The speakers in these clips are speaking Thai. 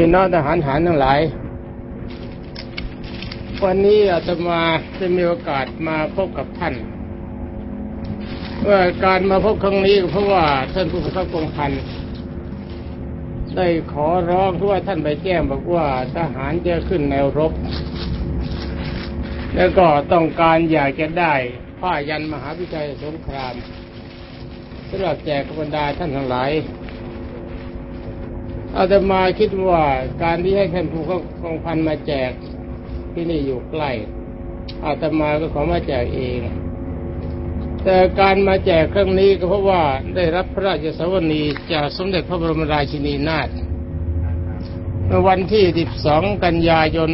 พี่น้องทหารหารทั้งหลาย วันนี้อาตมาได้มีโอกาสมาพบกับท่านว่าการมาพบครั้งนี้เพราะว่าท่านผู้บังคับกองพันได้ขอร้องที่ว่าท่านไปแจ้งบอกว่าทหารจะขึ้นแนวรบ แล้วก็ต้องการอยากจะได้ผ้ายันมหาวิทยาลัยสงครามสำหรับแจกบรรดาท่านทั้งหลาย อาตมาคิดว่าการที่ให้ท่านผู้กองพันมาแจกที่นี่อยู่ใกล้ อาตมาก็ขอมาแจกเอง แต่การมาแจกครั้งนี้ก็เพราะว่าได้รับพระราชสวนีจากสมเด็จพระบรมราชินีนาถเมื่อวันที่ 12 กันยายน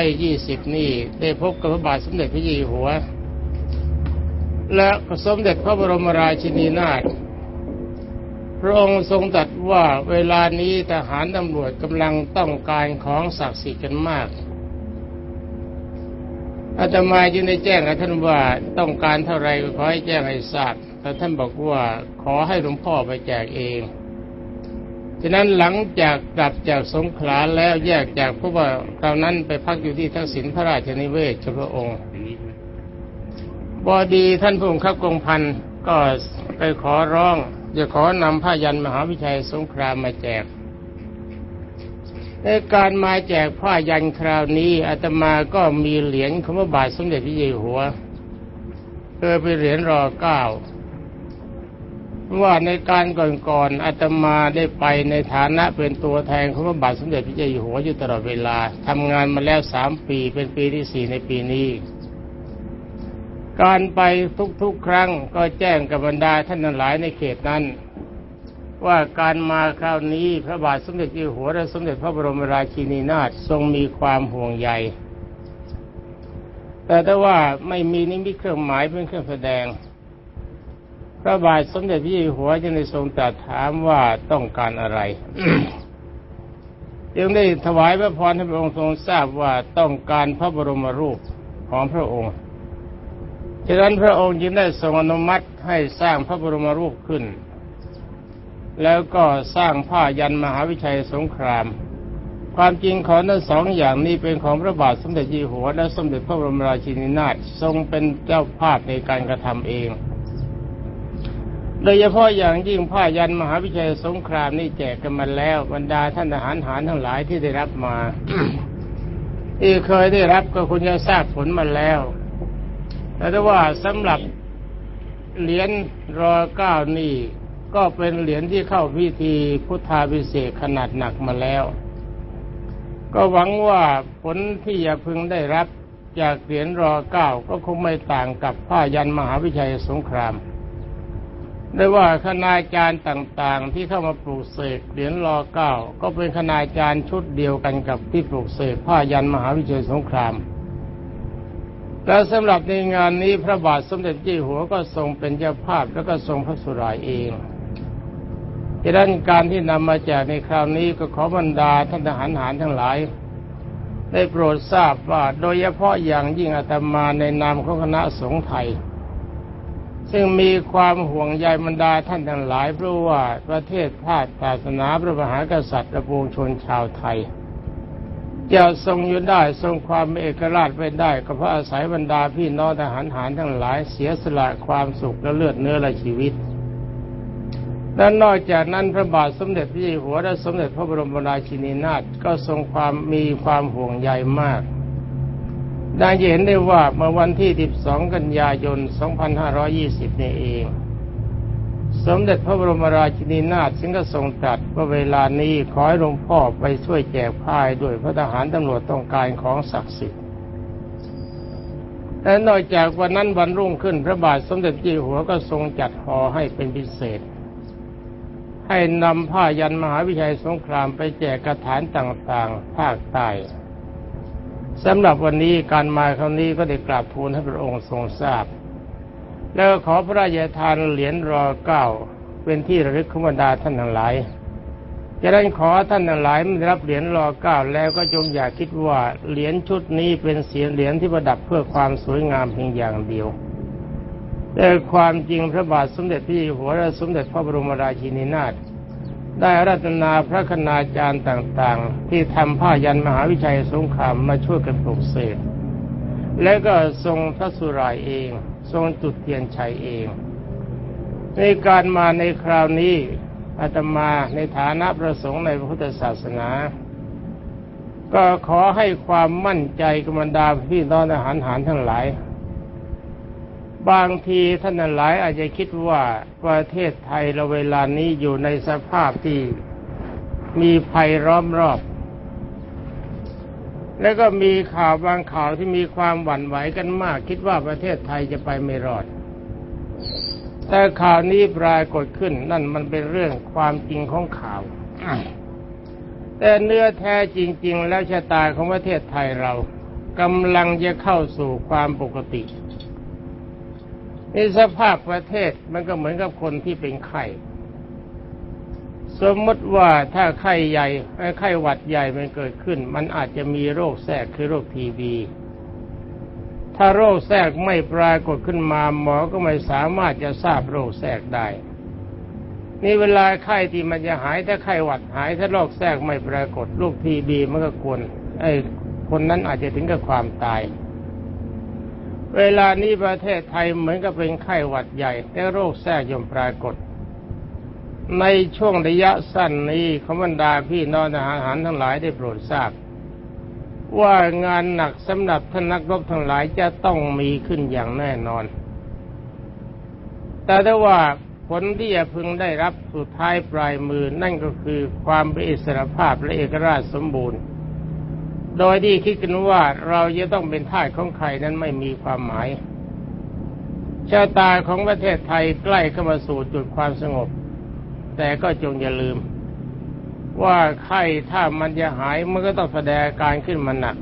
2520 นี้ได้พบกับพระบาทสมเด็จพระเจ้าอยู่หัว และสมเด็จพระบรมราชินีนาถ พระองค์ทรงตรัสว่าเวลานี้ทหารตำรวจกำลังต้องการของศักดิ์สิทธิ์กันมากอาตมาจึงได้แจ้งกับท่านว่าต้องการเท่าไรก็ขอให้แจ้งให้ทราบแต่ท่านบอกว่าขอให้หลวงพ่อไปแจกเองฉะนั้นหลังจากกลับจากสงขลาแล้วแยกจากเพราะว่าคราวนั้นไปพักอยู่ที่ทักษิณพระราชนิเวศพาะองค์บอดีท่านผู้บังคับกองพันก็ไปขอร้อง จะขอนำผ้ายันมหาวิชัยสงครามมาแจก ในการมาแจกผ้ายันคราวนี้อาตมาก็มีเหรียญของพระบาทสมเด็จพระเยหัวเคยเป็นเหรียญรอเก้าว่าในการก่อนๆอาตมาได้ไปในฐานะเป็นตัวแทนของพระบาทสมเด็จพระเจ้าอยู่หัวอยู่ตลอดเวลาทำงานมาแล้วสามปีเป็นปีที่สี่ในปีนี้ การไปทุกๆครั้งก็แจ้งกับบรรดาท่านทั้งหลายในเขตนั้น ว่าการมาคราวนี้พระบาทสมเด็จอยู่หัวและสมเด็จพระบรมราชินีนาถทรงมีความห่วงใยแต่ถ้าว่าไม่มีนิมิตเครื่องหมายเป็นเครื่องแสดง พระบาทสมเด็จพระเจ้าอยู่หัวจึงได้ทรงตรัสถามว่าต้องการอะไรจึงได้ถวายพระพรให้พระองค์ทรงทราบว่าต้องการพระบรมรูปของพระองค์ ฉะนั้นพระองค์จึงได้ทรงอนุมัติให้สร้างพระบรมรูปขึ้น แล้วก็สร้างผ้ายันมหาวิชัยสงคราม ความจริงของทั้งสองอย่างนี้เป็นของพระบาทสมเด็จยี่หัว และสมเด็จพระบรมราชินีนาถทรงเป็นเจ้าภาพในการกระทำเอง โดยเฉพาะอย่างยิ่งผ้ายันมหาวิชัยสงครามนี่แจกกันมาแล้วบรรดาท่านทหารหารทั้งหลายที่ได้รับมาที่เคยได้รับก็คุณจะทราบผลมาแล้ว แต่ว่าสำหรับเหรียญรอเก้านี่ก็เป็นเหรียญที่เข้าพิธีพุทธาพิเศษขนาดหนักมาแล้ว ก็หวังว่าผลที่จะพึงได้รับจากเหรียญรอเก้าก็คงไม่ต่างกับผ้ายันมหาวิชัยสงครามได้ว่าคณาจารย์ต่างๆ ที่เข้ามาปลูกเสกเหรียญรอเก้าก็เป็นคณาจารย์ชุดเดียวกันกับที่ปลูกเสกผ้ายันมหาวิชัยสงคราม และสำหรับในงานนี้พระบาทสมเด็จเจ้าหัวก็ทรงเป็นเจ้าภาพแล้วก็ทรงพระสุรายเองดังนั้นการที่นำมาแจกในคราวนี้ก็ขอบรรดาท่านทหารหารทั้งหลาย ได้โปรดทราบว่าโดยเฉพาะอย่างยิ่งอาตมาในนามของคณะสงฆ์ไทย ซึ่งมีความห่วงใยบรรดาท่านทั้งหลายเพราะว่าประเทศชาติศาสนาพระมหากษัตริย์และปวงชนชาวไทย จะทรงอยู่ได้ทรงความเอกราชไว้ได้ ก็เพราะอาศัยบรรดาพี่น้องทหารหารทั้งหลายเสียสละความสุขและเลือดเนื้อและชีวิต และนอกจากนั้นพระบาทสมเด็จพระเจ้าอยู่หัวและสมเด็จพระบรมราชินีนาถก็ทรงความมีความห่วงใยมากได้เห็นได้ว่าเมื่อวันที่ 12 กันยายน 2520 นี่เอง สมเด็จพระบรมราชินีนาถซึ่งก็ทรงตรัสว่าเวลานี้ขอให้หลวงพ่อไปช่วยแจกผ้าด้วยพระทหารตำรวจต้องการของศักดิ์สิทธิ์และนอกจากวันนั้นวันรุ่งขึ้นพระบาทสมเด็จเจ้าหัวก็ทรงจัดหอให้เป็นพิเศษ ให้นำผ้ายันมหาวิทยาลัยสงครามไปแจกกระฐานต่างๆ ภาคใต้สำหรับวันนี้การมาครั้งนี้ก็ได้กราบทูลให้พระองค์ทรงทราบ แล้วขอพระราชทานเหรียญรอเก้าเป็นที่ระลึกขบรรดาท่านทั้งหลายจะได้ขอท่านทั้งหลายได้รับเหรียญรอเก้าแล้วก็จงอย่าคิดว่าเหรียญชุดนี้เป็นเสียงเหรียญที่ประดับเพื่อความสวยงามเพียงอย่างเดียว แต่ความจริงพระบาทสมเด็จพี่หัวและสมเด็จพระบรมราชินีนาถได้รัตนาพระคณาจารย์ต่างๆ ที่ทำผ้ายันมหาวิชัยสงครามมาช่วยกันปลุกเสกและก็ทรงพระสุรายเอง ทรงจุดเทียนชัยเอง ในการมาในคราวนี้อาตมาในฐานะประสงค์ในพระพุทธศาสนา ก็ขอให้ความมั่นใจกับบรรดาพี่น้องทหารหารทั้งหลาย บางทีท่านหลายอาจจะคิดว่าประเทศไทยเราเวลานี้อยู่ในสภาพที่มีภัยร้อมรอบ แล้วก็มีข่าวบางข่าวที่มีความหวั่นไหวกันมาก คิดว่าประเทศไทยจะไปไม่รอด แต่ข่าวนี้ปรากฏขึ้น นั่นมันเป็นเรื่องความจริงของข่าว แต่เนื้อแท้จริง ๆ แล้วชะตาของประเทศไทยเรากำลังจะเข้าสู่ความปกติในสภาพประเทศมันก็เหมือนกับคนที่เป็นไข้ สมมติว่าถ้าไข้ใหญ่ไข้หวัดใหญ่มันเกิดขึ้น มันอาจจะมีโรคแทรกคือโรคทีบีถ้าโรคแทรกไม่ปรากฏขึ้นมาหมอก็ไม่สามารถจะทราบโรคแทรกได้ นี่เวลาไข้ที่มันจะหายถ้าไข้หวัดหาย ถ้าโรคแทรกไม่ปรากฏโรคทีบีมันก็กวนไอ้คนนั้นอาจจะถึงกับความตาย เวลานี้ประเทศไทยเหมือนกับเป็นไข้หวัดใหญ่แต่โรคแทรกย่อมปรากฏ ในช่วงระยะสั้นนี้ขบรรดาพี่น้องทหารทั้งหลายได้โปรดทราบ ว่างานหนักสำหรับท่านนักรบทั้งหลายจะต้องมีขึ้นอย่างแน่นอน แต่ได้ว่าผลที่จะพึงได้รับสุดท้ายปลายมือนั่นก็คือความเป็นอิสรภาพและเอกราชสมบูรณ์ โดยที่คิดกันว่าเราจะต้องเป็นท่าของใครนั้นไม่มีความหมายชาตาของประเทศไทยใกล้เข้ามาสู่จุดความสงบ แต่ก็จงอย่าลืม ว่าไข้ถ้ามันจะหายมันก็ต้องแสดงการขึ้นมาหนัก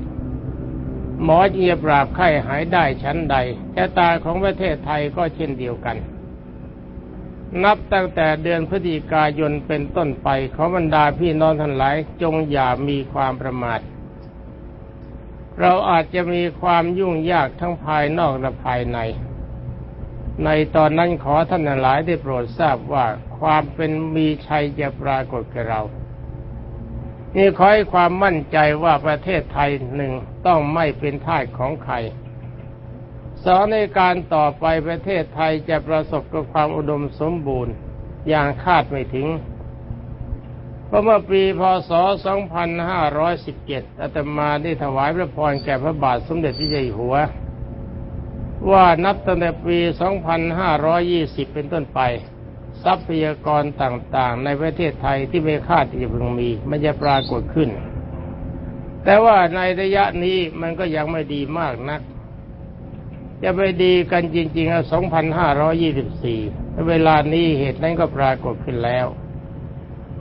หมอจะปราบไข้หายได้ชั้นใดชาตาของประเทศไทยก็เช่นเดียวกัน นับตั้งแต่เดือนพฤศจิกายนเป็นต้นไปขอบรรดาพี่น้องทั้งหลายจงอย่ามีความประมาทเราอาจจะมีความยุ่งยากทั้งภายนอกและภายใน ในตอนนั้นขอท่านหลายได้โปรดทราบว่า ความเป็นมีชัยจะปรากฏแก่เรา นี่ขอให้ความมั่นใจว่าประเทศไทยหนึ่งต้องไม่เป็นท่าของใครสองในการต่อไปประเทศไทยจะประสบกับความอุดมสมบูรณ์อย่างคาดไม่ถึง เพราะเมื่อปีพศ 2517 อาตมาได้ถวายพระพรแก่พระบาทสมเด็จพระเจ้าอยู่หัว ว่านับตั้งแต่ปี 2520 เป็นต้นไป ทรัพยากรต่างๆ ในประเทศไทยที่ไม่คาดที่จะพึงมีมันจะปรากฏขึ้น แต่ว่าในระยะนี้มันก็ยังไม่ดีมากนัก จะไปดีกันจริงๆอะ2524 เวลานี้เหตุนั้นก็ปรากฏขึ้นแล้ว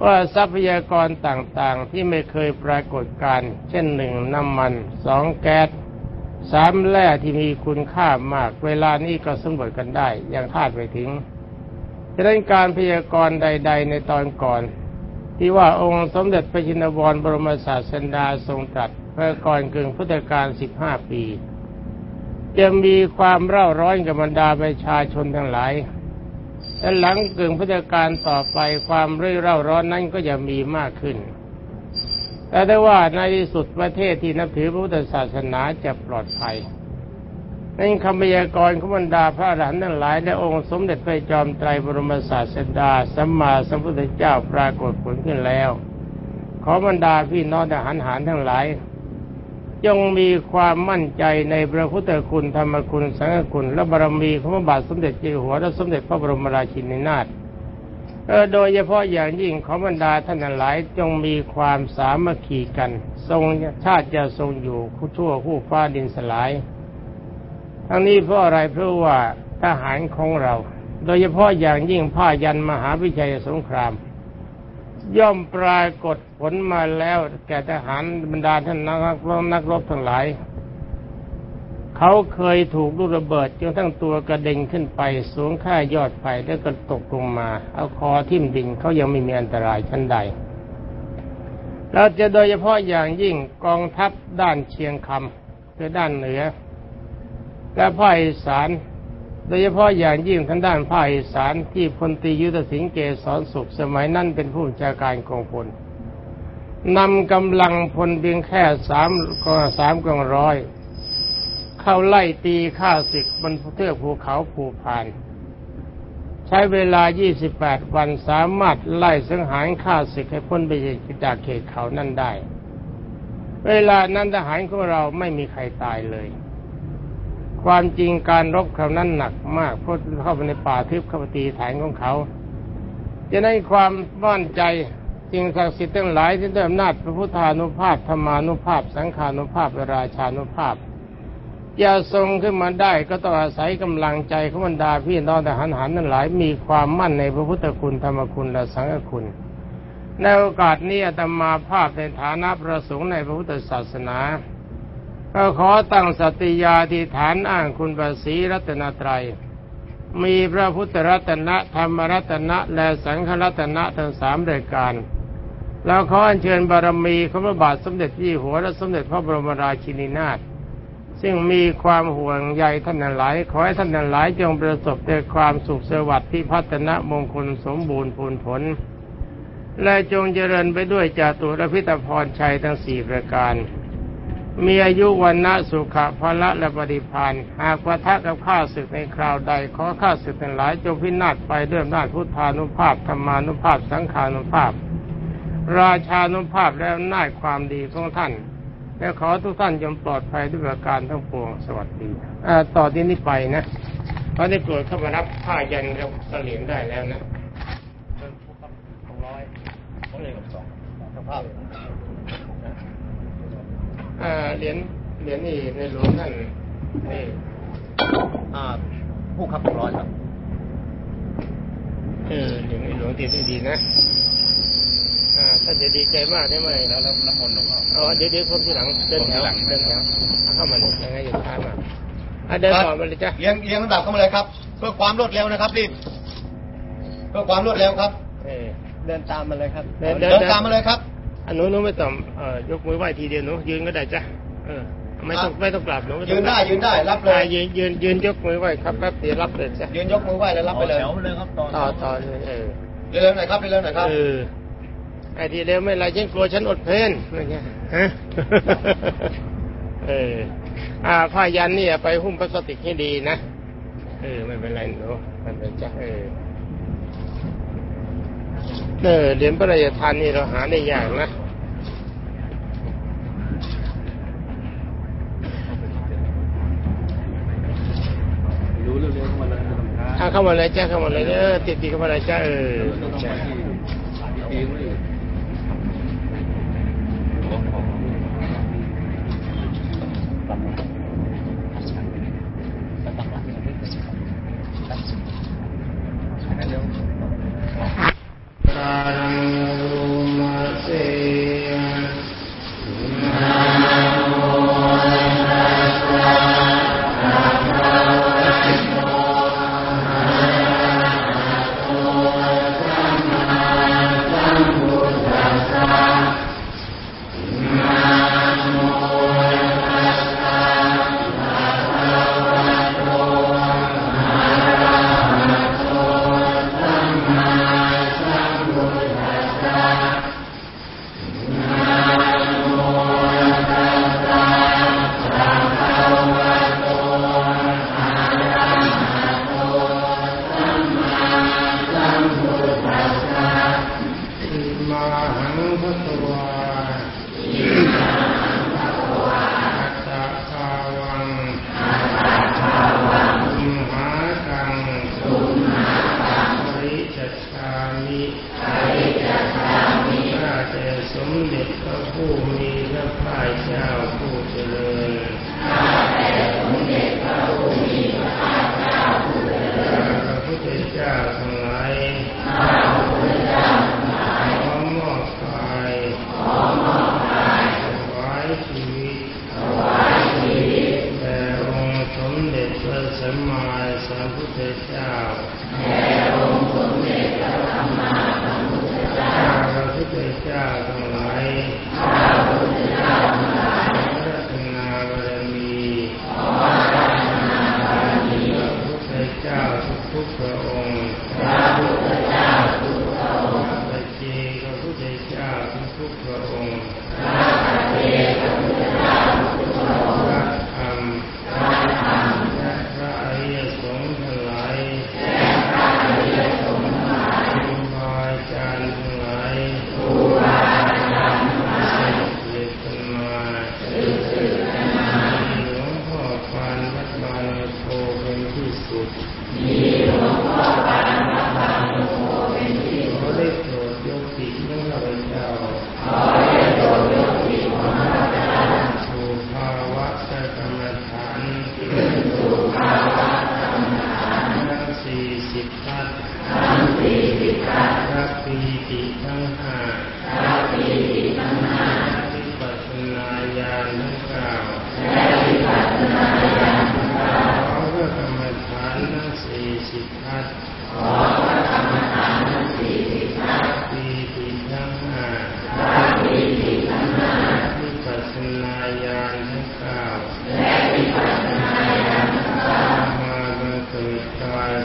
ว่าทรัพยากรต่างๆ ที่ไม่เคยปรากฏการ เช่นหนึ่งน้ำมันสองแก๊สสามแร่ที่มีคุณค่ามาก เวลานี้ก็สมบูรณ์กันได้ยังคาดไปถึง ฉะนั้นการพยากรณ์ใด ๆ ในตอนก่อน ที่ว่าองค์สมเด็จพระจินวรบรมศาสดาทรงตรัสพยากรณ์กึ่งพุทธกาลสิบห้าปีจะมีความเร่าร้อนกับบรรดาประชาชนทั้งหลายและหลังกึ่งพุทธกาลต่อไปความเร่าเร่าร้อนนั้นก็จะมีมากขึ้น แต่ได้ว่าในที่สุดประเทศที่นับถือพระพุทธศาสนาจะปลอดภัย นั่นคำพยากรณ์ของบรรดาพระอรหันต์ทั้งหลายและองค์สมเด็จพระจอมไตรบรมศาสดาสัมมาสัมพุทธเจ้าปรากฏผลขึ้นแล้ว ขอบรรดาพี่น้องทหารหารทั้งหลาย จงมีความมั่นใจในพระพุทธคุณธรรมคุณสังฆคุณ และบารมีของพระบาทสมเด็จเจ้าอยู่หัวและสมเด็จพระบรมราชินีนาถโดยเฉพาะอย่างยิ่งขอบรรดาท่านทั้งหลายจงมีความสามัคคีกัน ทรงชาติจะทรงอยู่คู่ชั่วคู่ฟ้าดินสลาย ทั้งนี้เพราะอะไรเพราะว่าทหารของเรา โดยเฉพาะอย่างยิ่งผ้ายันมหาวิชัยสงคราม ย่อมปรากฏผลมาแล้ว แก่ทหารบรรดาท่านนักรบนักรบทั้งหลาย เขาเคยถูกลูกระเบิดจนทั้งตัวกระเด็นขึ้นไป สูงค่ายอดไฟแล้วก็ตกลงมา เอาคอทิ่มดินเขายังไม่มีอันตรายชั้นใดเราจะโดยเฉพาะอย่างยิ่งกองทัพด้านเชียงคำคือด้านเหนือ และภาคอีสาน โดยเฉพาะอย่างยิ่งทางด้านภาคอีสานที่พลตรียุทธสิงห์เกษรสุขสมัยนั้นเป็นผู้บัญชาการกองพลนำกำลังพลเพียงแค่สามกองสามกองร้อย เข้าไล่ตีข้าศึกบนเทือกภูเขาภูพาน ใช้เวลา 28 วันสามารถไล่สังหารข้าศึกให้พ้นไปจากเขตเขานั่นได้ เวลานั้นทหารของเราไม่มีใครตายเลย ความจริงการรบคราวนั้นหนักมากเพราะเข้าไปในป่าทึบเข้าไปตีฐานของเขาจะได้ความมั่นใจจริงศักดิ์สิทธิ์ทั้งหลายที่ได้อำนาจพระพุทธานุภาพธรรมานุภาพ สังขานุภาพและราชานุภาพจะทรงขึ้นมาได้ก็ต้องอาศัยกำลังใจของบรรดาพี่น้องทหารหันทั้งหลายมีความมั่นในพระพุทธคุณธรรมคุณและสังฆคุณ ในโอกาสนี้อาตมาภาพในฐานะประสงค์ในพระพุทธศาสนา ก็ขอตั้งสติยาธิฐานอ้างคุณประสีรัตนตรัย มีพระพุทธรัตนะธรรมรัตนะและสังฆรัตนะทั้งสามรายการ แล้วขออัญเชิญบารมีของพระบาทสมเด็จที่หัวและสมเด็จพระบรมราชินีนาถซึ่งมีความห่วงใยท่านนันหลาย ขอให้ท่านนันหลายจงประสบแต่ความสุขสวัสดิ์ที่พัฒนมงคลสมบูรณ์ผลผล และจงเจริญไปด้วยจาตุรพิตพรชัยทั้งสี่ประการ มีอายุวันนะสุขะพละและปฏิพานหากว่าทักกับข้าศึกในคราวใด ขอข้าศึกทั้งหลายจงพินาศไปด้วยอำนาจพุทธานุภาพธรรมานุภาพสังขานุภาพ ราชานุภาพและอำนาจความดีของท่าน และขอทุกท่านจงปลอดภัยด้วยประการทั้งปวงสวัสดีต่อที่นี้ไปนะตอนนี้โปรดเข้ามารับผ้ายันกับกระเหรียญได้แล้วนะสองร้อยผมเลยกับสองสภาพ เหรียญเหรียญนี่ในหลวงท่านนี่อ่าผู้ขับสองร้อยครับ เออเหรียญในหลวงตีได้ดีนะอ่าท่านจะดีใจมากใช่ไหมแล้วแล้วน้ำมนต์หลวงพ่ออ๋อเดี๋ยวเดี๋ยวคนที่หลังเดินแถวคนที่หลังเดินแถวเอาเข้ามาเลยยังไงอย่าช้ามาอะเดินต่อมาเลยจ้ะเลี้ยงเลี้ยงลำดับเข้ามาเลยครับ เพื่อความรวดเร็วนะครับรีบเพื่อความรวดเร็วครับเออเดินตามมาเลยครับ เดินเดินตามมาเลยครับ อันนู้นหนู้ไม่ต้องเอ่อยกมือไหว้ทีเดียวหนูยืนก็ได้จ้ะเออ ไม่ต้องไม่ต้องกราบหนูม่ต้ยืองนได้ยืนได้รับเลอ่ายยืนยืนยืนยกมือไหว้ครับแป๊บเดียวรับเลยจ้ะยืนยกมือไหว้แล้วรับไปเลยแถวเลยครับตอนต่อต่อเลยเออเร็วๆหน่อยครับเร็วๆหน่อยครับเออไอ้ทีเดียวไม่เป็นไรฉันกลัวฉันอดเพลนอะไรเงี้ยฮะเอออ่าผ้ายันเนี่ยไปหุ้มพลาสติกให้ดีนะเออไม่เป็นไรหนูมันเป็นจ้ะเออเออเหรียญพระราชทานนี่เราหาได้ยากนะ รู้เร็วๆเข้ามาเลยอ่าเข้ามาเลยจ้าเข้ามาเลยเออติดติดเข้ามาเลยจ้าเออต้อ ระ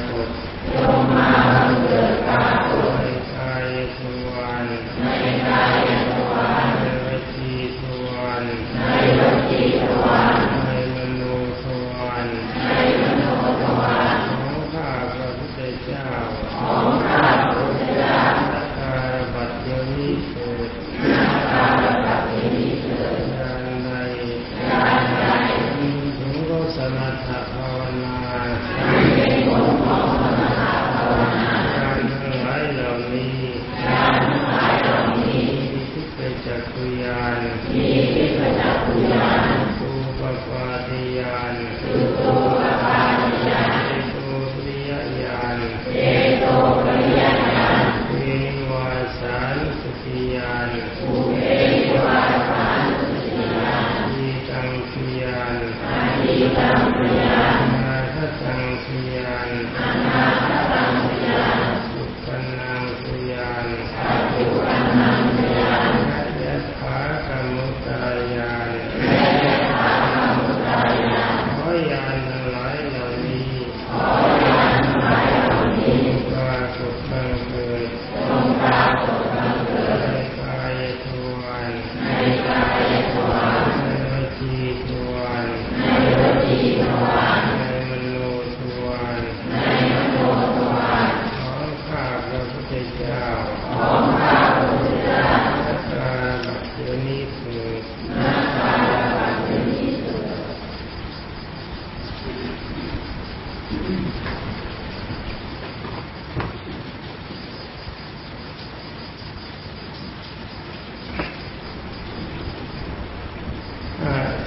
Thank you. ฏิပံပယံအနာသတ္တံခိယံအနာ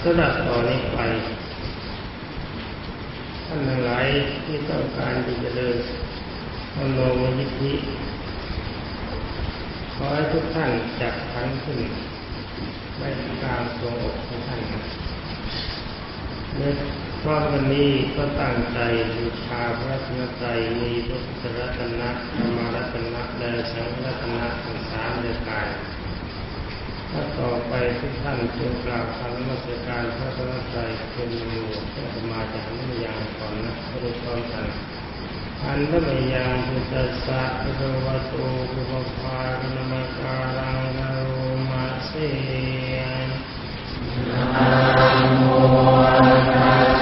สำหรับต่อนนี้ไปท่านทั้งหลายที่ต้องการที่จะเดินมโนมยิทธิขอให้ทุกท่านจับขันขึ้นไว้กลางทรวงอกของท่านนะเมื่อเพราะวันนี้ก็ตั้งใจบูชาพระรัตนตรัยมีพระพุทธรัตนะธรรมรัตนะและสังฆรัตนะทั้งสามในกาย ถ้าต่อไปทุกท่านจงกราบคำนมัสการพระพุทธไตรเป็นหมู่เพื่อมาจากนิยามก่อนนะพระพร้อมกันอันธรรมยังพุทธสัพพะวะโตภูมิภาคณมการังนโรมาเสนนะโมตัส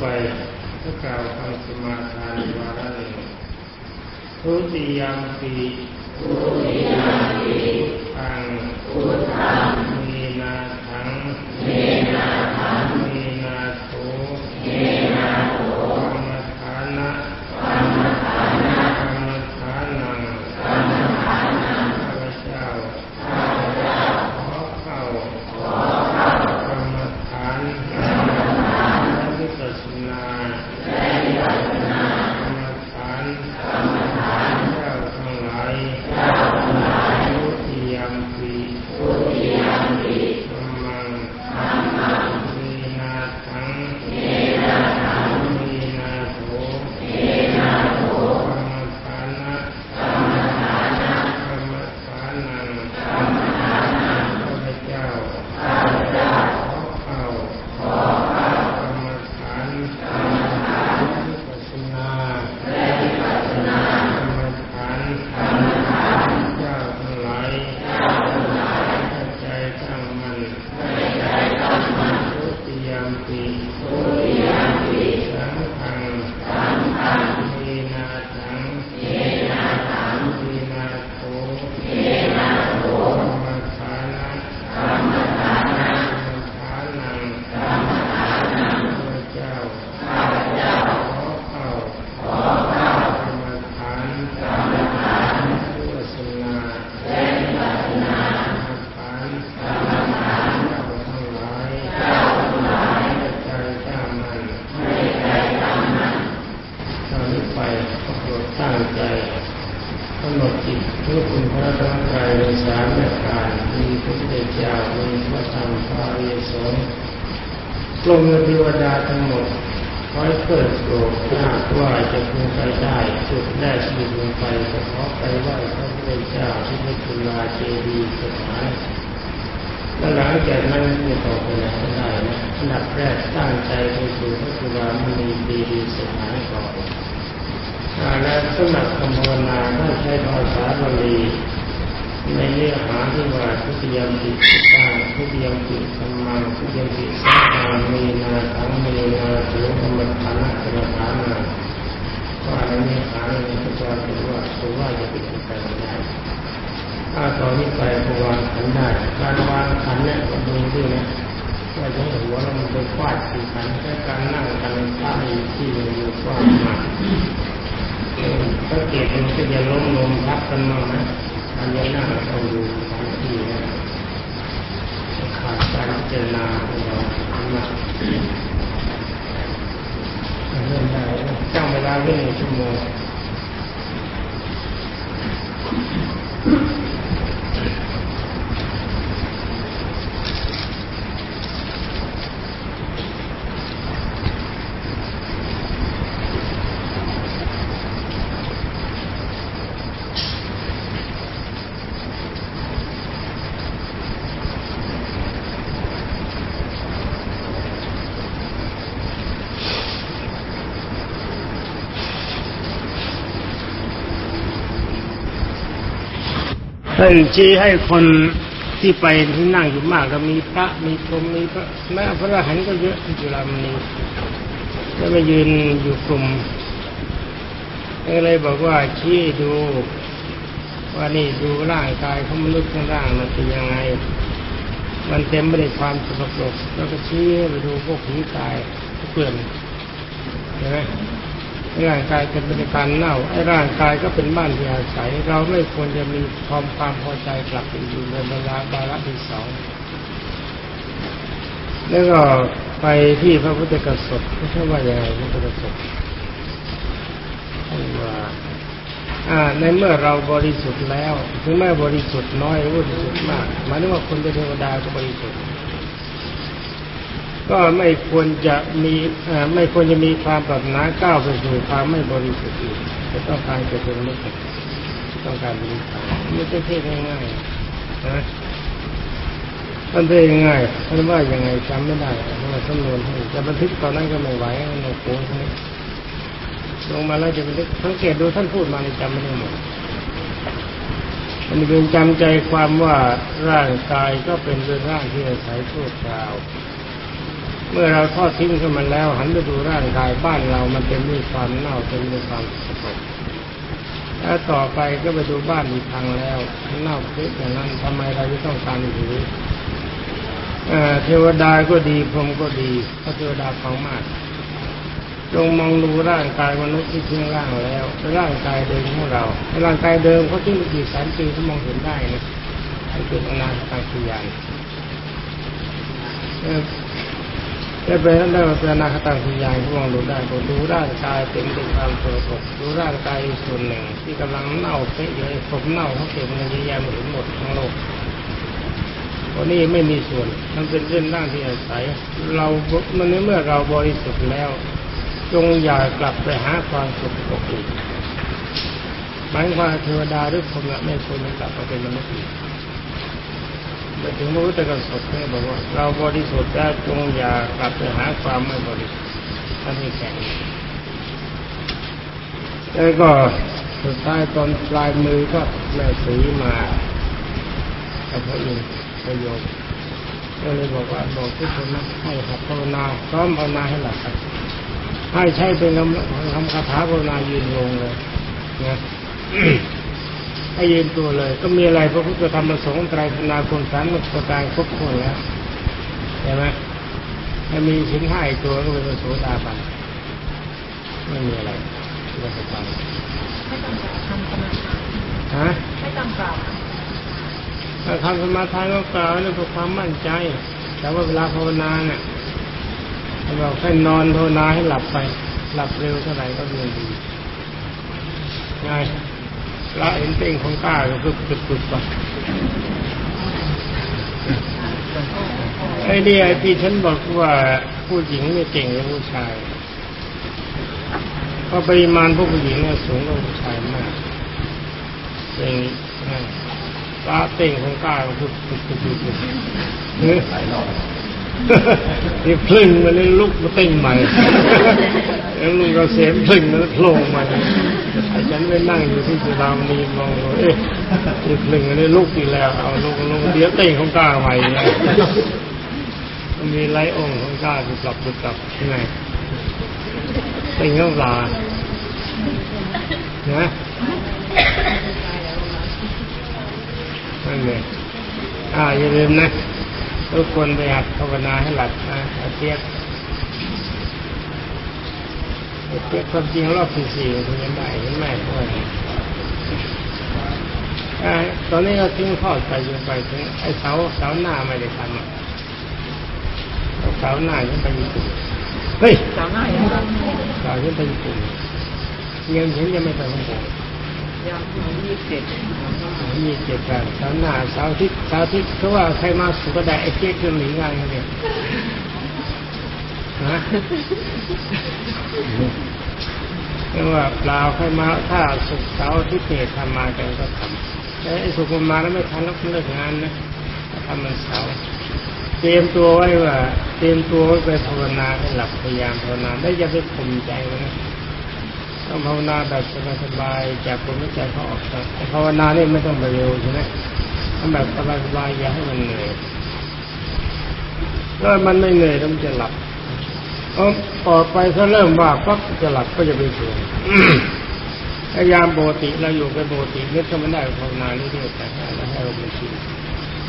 ไปก็กล่าวคำสมาทานวาระหนึ่งทุติยามปีทุติยามปีทังพุทธังมีนาทังมีนาทังมีนาโถมีนาโถกรรมฐานะกรรมฐานะกรรมฐานังกรรมฐานังข้าพเจ้าข้าพเจ้าขอเข้าขอเข้ากรรมฐานกรรมฐานและวิปัสสนาและวิปัสสนากรรมฐานกรรมฐานเจ้าทั้งหลายเจ้าทั้งหลายทุติยามปีทุติยามปีสำหนดจิตเพื่อคุณพระร่างกายในสามอาการมีพระพุทธเจ้า มีพระธรรมพระอริยสงฆ์ลงเทวดาทั้งหมดคอยเกิดโกรธหากว่าจะพึงไปได้จุดแรกที่พึงไปก็ขอไปไหว้พระพุทธเจ้าที่พระจุฬาเจดีย์สถานแล้วหลังจากนั้นไม่ต่อไปไหนก็ได้นะอันดับแรกตั้งใจไปสู่พระจุฬามณีเจดีสถานก่อนอาและสำหรับคำภาวนาถ้าใช้ภาษาบาลี ในเนื้อหาที่ว่าทุติยมปิตังทุติยมปิธรรมังทุติยมปิสังฆามีนาทังเมนาสุธรรมทานะกรรมฐานาว่าในเนื้อหาในพระเจ้าถือว่าถือว่าจะเป็นไปไม่ได้ถ้าตอนนี้ไปก็วางขันได้การวางขันเนี่ยก็ดูด้วยนะว่าจะหัวเรามันไปฟาดสี่ขันแค่การนั่งกันท่าที่มันอยู่กว้างมากสังเกตมันก็จะล้มลงทับกันมา นะอันนี้น่าเราดูสถานที่นะขาดการเจรนาของเรามานเรื่องใดจ้างเวลาเรื่องหนึ่งชั่วโมง ท่านชี้ให้คนที่ไปที่นั่งอยู่มากก็มีพระมีพรมมีพระแม้พระอรหันต์ก็เยอะที่จุฬามณีแล้วมายืนอยู่กลุ่มก็เลยบอกว่าชี้ดูว่านี่ดูร่างกายของมนุษย์ข้างล่างมันเป็นยังไง มันเต็มไปด้วยความสกปรกแล้วก็ชี้ไปดูพวกผีตายเปื่อนเห็นไหม ร่างกายเป็นบริการเน่าไอ้ร่างกายก็เป็นบ้านที่อาศัย เราไม่ควรจะมีความความพอใจกลับไปอยู่ในเวลาบาระที่สองแล้วก็ไปที่พระพุทธกสดไม่ใช่ว่าอย่างไรพระพุทธกสดท่านว่าอ่าในเมื่อเราบริสุทธิ์แล้วถึงแม้บริสุทธิ์น้อยหรือบริสุทธิ์มากหมายถึงว่าคนเป็นเทวดาก็บริสุทธิ์ ก็ไม่ควรจะมีไม่ควรจะมีความปรารถนาก้าวไปสู่ความไม่บริสุทธิ์อีกจะต้องการจะเป็นมุขต้องการบริสุทธิ์ไม่ใช่เทศง่ายๆนะท่านเทศง่ายท่านว่ายังไงจำไม่ได้เพราะว่าสำนวนให้จะบันทึกตอนนั้นก็ไม่ไหวมันโอ้โหลงมาแล้วจะบันทึกสังเกตดูท่านพูดมาในจำไม่ได้หมดมันเป็นจำใจความว่าร่างกายก็เป็นเรื่องร่างที่อาศัยชั่วคราว เมื่อเราทอดทิ้งขึ้นมาแล้ว หันไปดูร่างกายบ้านเรามันเต็มด้วยความเน่าเต็มด้วยความสกปรกแล้วต่อไปก็ไปดูบ้านอีกทางแล้วเน่าเพะอย่างนั้นทำไมเราจะต้องการถือเทวดาก็ดีพรหมก็ดีพระเทวดาฟังมากจงมองดูร่างกายมนุษย์ที่ทิ้งร่างแล้วร่างกายเดิมของเราร่างกายเดิมเขาทิ้งไปกี่แสนปีเขามองเห็นได้นะไอ้เป็นอนาคตกิยาน และเป็นนั่นได้เป็นอนาคตังสัญญาณที่มองดูได้ก็ดูร่างกายเป็นเป็นความสกปรกดูร่างกายส่วนหนึ่ง ที่กำลังเน่าเปะอยู่ผมเน่าเขาเก็บในเยอะแยะหมดหมดทั้งโลกวันนี้ไม่มีส่วนมันเป็นเรื่องร่างที่อาศัย เรามันเมื่อเราบริสุทธิ์แล้ว จงอย่ากลับไปหาความสุขปกติหมายว่าเทวดาหรือพรหมไม่ควรกลับมาเป็นมนุษย์ อีกไปถึงพระพุทธกสท่านบอกว่า เราบริสุทธิ์แล้วจงอย่ากลับไปหาความไม่บริสุทธิ์ท่านให้แข็งแล้วก็สุดท้ายตอนปลายมือก็แม่สีมากับพระอินทร์ประโยชน์ก็เลยบอกว่าบอกทุกคนนะให้หัดภาวนาซ้อมภาวนาให้หลับกันให้ใช้เป็นคำคำคาถาภาวนายืนลงเลยนะ ให้ยืนตัวเลย ก็มีอะไรพระพุทธธรรมประสงค์ไตรพนาคุณสารประการครบถ้วนแล้วใช่ไหมถ้ามีสินห้าอีกตัวก็เป็นโสดาบันไม่มีอะไรก็สบายไม่ต้องกล่าวคำสมาทานฮะไม่ต้องกล่าวถ้าทำสมาทานก็กล่าวนี่เพื่อความมั่นใจ แต่ว่าเวลาภาวนาเนี่ยเราแค่นอนภาวนาให้หลับไป หลับเร็วเท่าไหร่ก็เรียนดีง่าย ละเห็นเต่งของก้าก็ปึ๊บปึ๊บปึ๊บไปไอ้เนี่ยที่ฉันบอกว่าผู้หญิงเนี่ยเก่งกว่าผู้ชายเพราะปริมาณพวกผู้หญิงเนี่ยสูงกว่าผู้ชายมากเต่งนละเต่งของกล้าก็ปึ๊บปึ๊บปึ๊บปึ๊บปึ๊บเฮ้ย นี่พลึงมาเลยลุกมาเต่งใหม่แล้วลุงก็เสียมพลึงมันโผล่มาไอ้ฉันไปนั่งอยู่ที่จุฬามณีมองดูเอ๊ะนี่พลึงอันนี้ลุกอีกแล้วเอาลุกลุกเดี๋ยวเต่งของกล้าใหม่นะมันมีไล่องค์ของกล้าคือกลับคือกลับที่ไหนเต่งต้องลานะนั่นเลยอ่าอย่าลืมนะ ทุกคนไปหัดภาวนาให้หลับนะอาเทียบเก็บความจริงรอบที่สี่คุณยังได้เห็นไมด้วยอ่าตอนนี้เราทิ้งข้อดไปจนไปถึงไอ้เสาเสาหน้าไม่ได้ทำอะเสาหน้ายังไปญี่ปุ่นเฮ้ยเสาหน้ายังเสายังไปญี่ปุ่นยังเห็นยังไม่ไปฮ่องกงยังยี่สิบเจ็ด มีเจ็ดแบบเสาหน้าสาวทิศสาวทิศเขาว่าใครมาสุกไดไอ้เจ๊กเครื่องหนีงานเขนี่ยฮะเรียกว่าเปล่าใครมาถ้าสุกสาร์อาที่เศษทำมากันก็ทำแต่ไอ้สุกมาแล้วไม่ทันแล้วเลิกงานนะทำมันเสาร์เตรียมตัวไว้ว่า เตรียมตัวไว้ไปภาวนาให้หลับพยายามภาวนาได้อย่าไปข่มใจนะ ต้องภาวนาแบบสบายๆจากคนไม่ใจเขาออกจากภาวนานี่ไม่ต้องไปเร็วใช่ไหมทำแบบสบายๆอย่าให้มันเหนื่อยถ้ามันไม่เหนื่อยแล้วมันจะหลับเอาต่อไปถ้าเริ่มว่าปั๊บจะหลับก็จะไปสวงพยายามปกติเราอยู่เป็นปกตินึกก็ไม่ได้ภาวนาเรื่อยๆแต่ให้แล้วให้เราเป็นชิน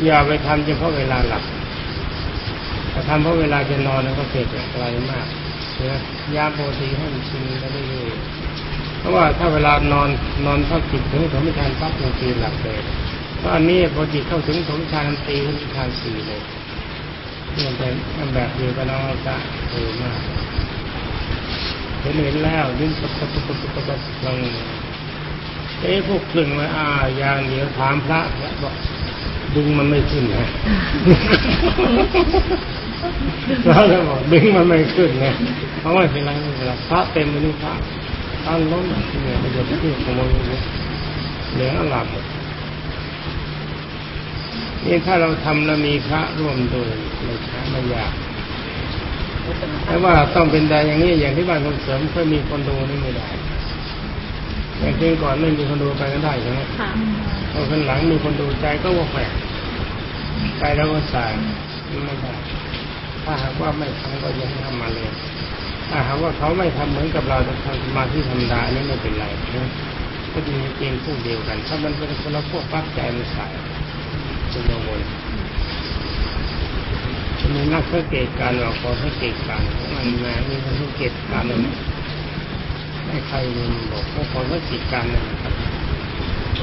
อย่าไปทำเฉพาะเวลาหลับถ้าทำเพราะเวลาจะนอนแล้วก็เสกิดไกลมากนะยามปกติให้มันชินไปเรื่อย ราะว่าถ้าเวลานอนนอนพักจิตถึงสมฌานปั๊บบางทีหลับเลยเพราะอันนี้พอจิตเข้าถึงสมฌานตีขึ้นฌานสี่เลยมันเป็นแบบเดียวกับน้องจะเออมากเห็นเห็นแล้วดิ้นตบตบตบตบตบตบลงเอ้พวกคลึงไว้อ่าอย่างเดียวถามพระพระบอกดึงมันไม่ขึ้นนะแล้วก็บอกดึงมันไม่ขึ้นไงเพราะว่าเป็นไรไม่เป็นไรพระเต็มไปนี่พระท่านล้มเนี่ยประ โยชน์ที่ขโมยเหลืองอลามหมดนี่ถ้าเราทำแล้วมีพระร่วมด้วยไม่ช้าไม่ยากแต่ว่าต้องเป็นใดอย่างนี้อย่างที่บ้านคนเสริมเคยมีคนดูนี่ไม่ได้อย่างเช่นก่อนไม่มีคนดูไปก็ได้ใช่ไหมพอขึ้นหลังมีคนดูใจก็ว่าแปลกใจแล้วก็สายไม่ได้ถ้าหากว่าไม่ทำก็ยังทำมาเลย ถ้าหากว่าเขาไม่ทำเหมือนกับเราทำสมาธิธรรมดาอันนี้ไม่เป็นไรนะก็จะมีเกณฑ์พวกเดียวกัน ถ้ามันเป็นคนละพวกปั๊บใจมันสายเป็นกังวลมีนักสังเกตการณ์ว่าขอสังเกตการมันมามีคนสังเกตการณ์หนึ่ให้ใครมีบอกว่าขอสังเกตการณ์หนึ่งครับ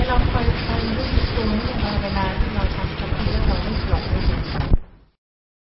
เราคอยคอยรู้สึกตัวเวลาเวลาที่เราทำสมาธิเราไม่หลงไม่หลง